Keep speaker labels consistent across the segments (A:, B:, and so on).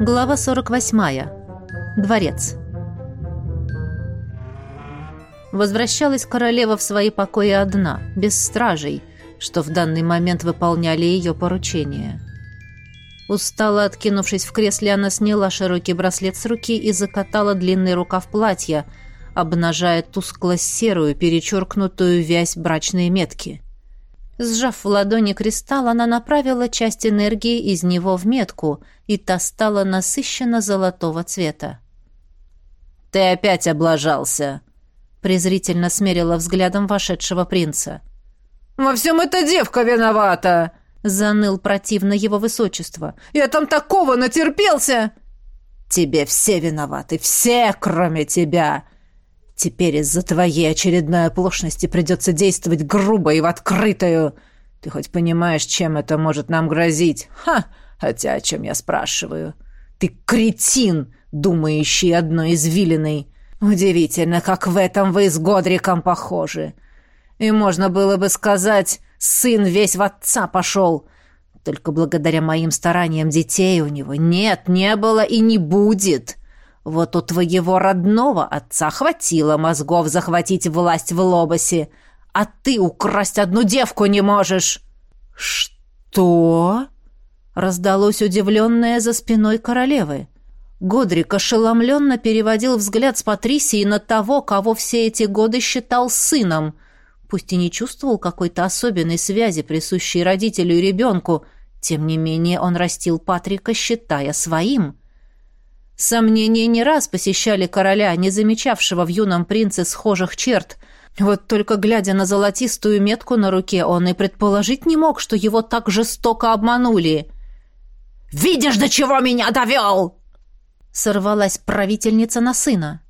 A: Глава 48. Дворец. Возвращалась королева в свои покои одна, без стражей, что в данный момент выполняли ее поручения. Устало откинувшись в кресле, она сняла широкий браслет с руки и закатала длинный рукав платья, обнажая тускло-серую, перечеркнутую вязь брачной метки. Сжав в ладони кристалл, она направила часть энергии из него в метку, и та стала насыщенно золотого цвета.
B: «Ты опять облажался!» — презрительно смерила взглядом вошедшего принца.
C: «Во всем эта девка виновата!»
A: — заныл противно его высочество.
C: «Я там такого натерпелся!»
B: «Тебе все виноваты, все, кроме тебя!» Теперь из-за твоей очередной оплошности придется действовать грубо и в открытую. Ты хоть понимаешь, чем это может нам грозить? Ха! Хотя о чем я спрашиваю? Ты кретин, думающий одной извилиной. Удивительно, как в этом вы с Годриком похожи. И можно было бы сказать, сын весь в отца пошел. Только благодаря моим стараниям детей у него нет, не было и не будет. Вот у твоего родного отца хватило мозгов захватить власть в Лобосе, а ты украсть одну девку не можешь.
A: Что? Раздалось удивленное за спиной королевы. Годрик ошеломленно переводил взгляд с Патрисии на того, кого все эти годы считал сыном, пусть и не чувствовал какой-то особенной связи, присущей родителю и ребенку, тем не менее он растил Патрика, считая своим. Сомнения не раз посещали короля, не замечавшего в юном принце схожих черт. Вот только глядя на золотистую метку на руке, он и предположить не мог, что его так жестоко обманули.
C: «Видишь, до чего меня довел!»
A: Сорвалась правительница на сына.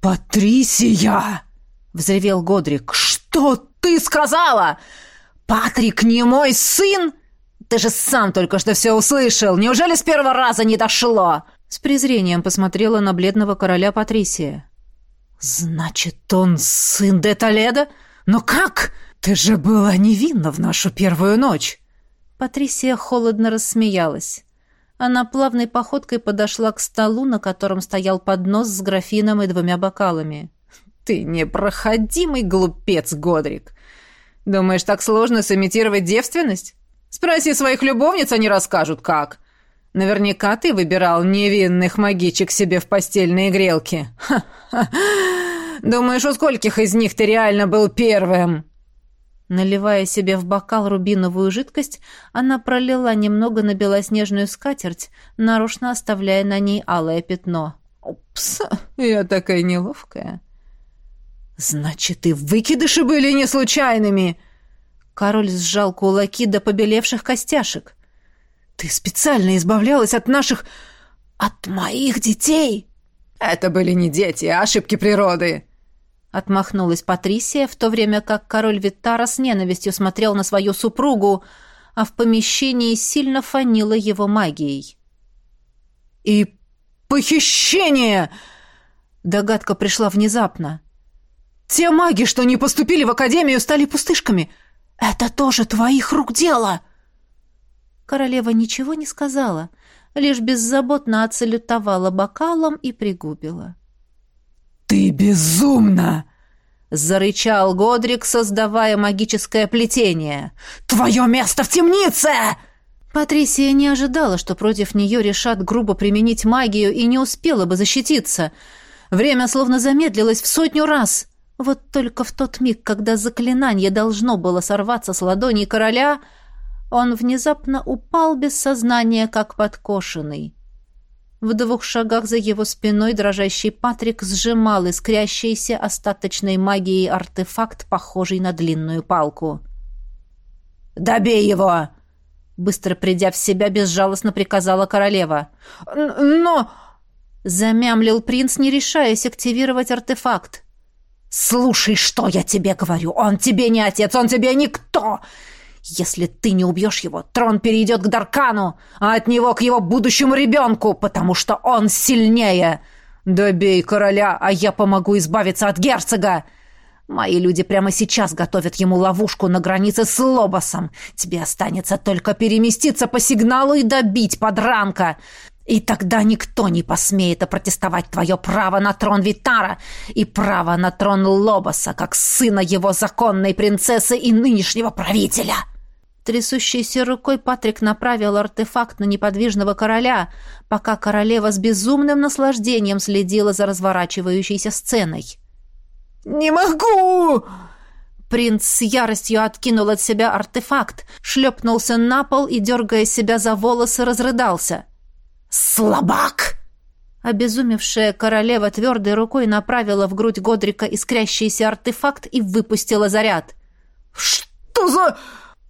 C: «Патрисия!» — взревел Годрик. «Что ты сказала? Патрик не мой сын? Ты же сам только что все услышал. Неужели с первого раза не дошло?»
A: С презрением посмотрела на бледного короля Патрисия.
C: «Значит, он сын де Толедо? Но как? Ты же была невинна в нашу первую ночь!»
A: Патрисия холодно рассмеялась. Она плавной походкой подошла к столу, на котором стоял поднос с графином и двумя бокалами.
C: «Ты непроходимый глупец, Годрик! Думаешь, так сложно сымитировать девственность? Спроси своих любовниц, они расскажут, как!» Наверняка ты выбирал невинных магичек себе в постельные грелки. Ха-ха. Думаешь, у скольких из них ты реально был первым?»
A: Наливая себе в бокал рубиновую жидкость, она пролила немного на белоснежную скатерть, нарочно оставляя на ней алое пятно.
C: «Упс, я такая неловкая». «Значит, и выкидыши были не случайными!»
A: Король сжал кулаки до побелевших костяшек.
C: Ты специально избавлялась от наших... от моих детей!» «Это были не дети, а ошибки природы!»
A: Отмахнулась Патрисия, в то время как король Виттара с ненавистью смотрел на свою супругу, а в помещении сильно фанило его магией.
C: «И похищение!»
A: Догадка пришла внезапно.
C: «Те маги, что не поступили в академию, стали пустышками. Это тоже твоих рук дело!»
A: Королева ничего не сказала, лишь беззаботно отсалютовала бокалом и пригубила.
C: «Ты безумна!»
A: — зарычал Годрик, создавая магическое плетение.
C: «Твое место в темнице!»
A: Патрисия не ожидала, что против нее решат грубо применить магию и не успела бы защититься. Время словно замедлилось в сотню раз. Вот только в тот миг, когда заклинание должно было сорваться с ладони короля, он внезапно упал без сознания, как подкошенный. В двух шагах за его спиной дрожащий Патрик сжимал искрящийся остаточной магией артефакт, похожий на длинную палку.
C: «Добей его!»
A: Быстро придя в себя, безжалостно приказала королева.
C: «Но...»
A: Замямлил принц, не решаясь активировать артефакт.
C: «Слушай, что я тебе говорю! Он тебе не отец, он тебе никто! Если ты не убьешь его, трон перейдет к Даркану, а от него к его будущему ребенку, потому что он сильнее. Добей короля, а я помогу избавиться от герцога. Мои люди прямо сейчас готовят ему ловушку на границе с Лобосом. Тебе останется только переместиться по сигналу и добить подранка. И тогда никто не посмеет опротестовать твое право на трон Витара и право на трон Лобоса, как сына его законной принцессы и нынешнего правителя!»
A: Трясущейся рукой Патрик направил артефакт на неподвижного короля, пока королева с безумным наслаждением следила за разворачивающейся сценой.
C: «Не могу!»
A: Принц с яростью откинул от себя артефакт, шлепнулся на пол и, дергая себя за волосы, разрыдался.
C: «Слабак!»
A: Обезумевшая королева твердой рукой направила в грудь Годрика искрящийся артефакт и выпустила заряд.
C: «Что за...»
A: —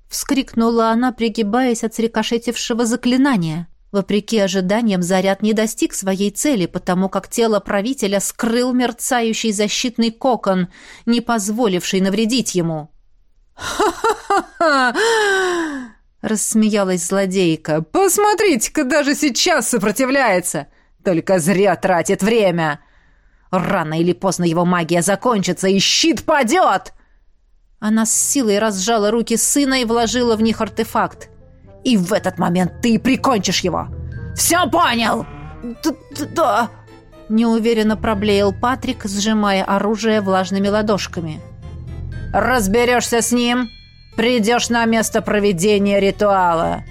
A: вскрикнула она, пригибаясь от срикошетившего заклинания. Вопреки ожиданиям, заряд не достиг своей цели, потому как тело правителя скрыл мерцающий защитный кокон, не позволивший навредить ему.
C: «Ха-ха-ха!» — рассмеялась злодейка. «Посмотрите-ка, даже сейчас сопротивляется! Только зря тратит время! Рано или поздно его магия закончится, и щит падет!»
A: Она с силой разжала руки сына и вложила в них артефакт.
C: «И в этот момент ты прикончишь его! Все понял?»
A: «Да-да!» Неуверенно проблеял Патрик, сжимая оружие влажными ладошками.
C: «Разберешься с ним, придешь на место проведения ритуала!»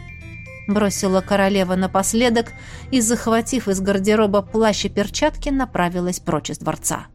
A: Бросила королева напоследок и, захватив из гардероба плащ и перчатки, направилась прочь из дворца.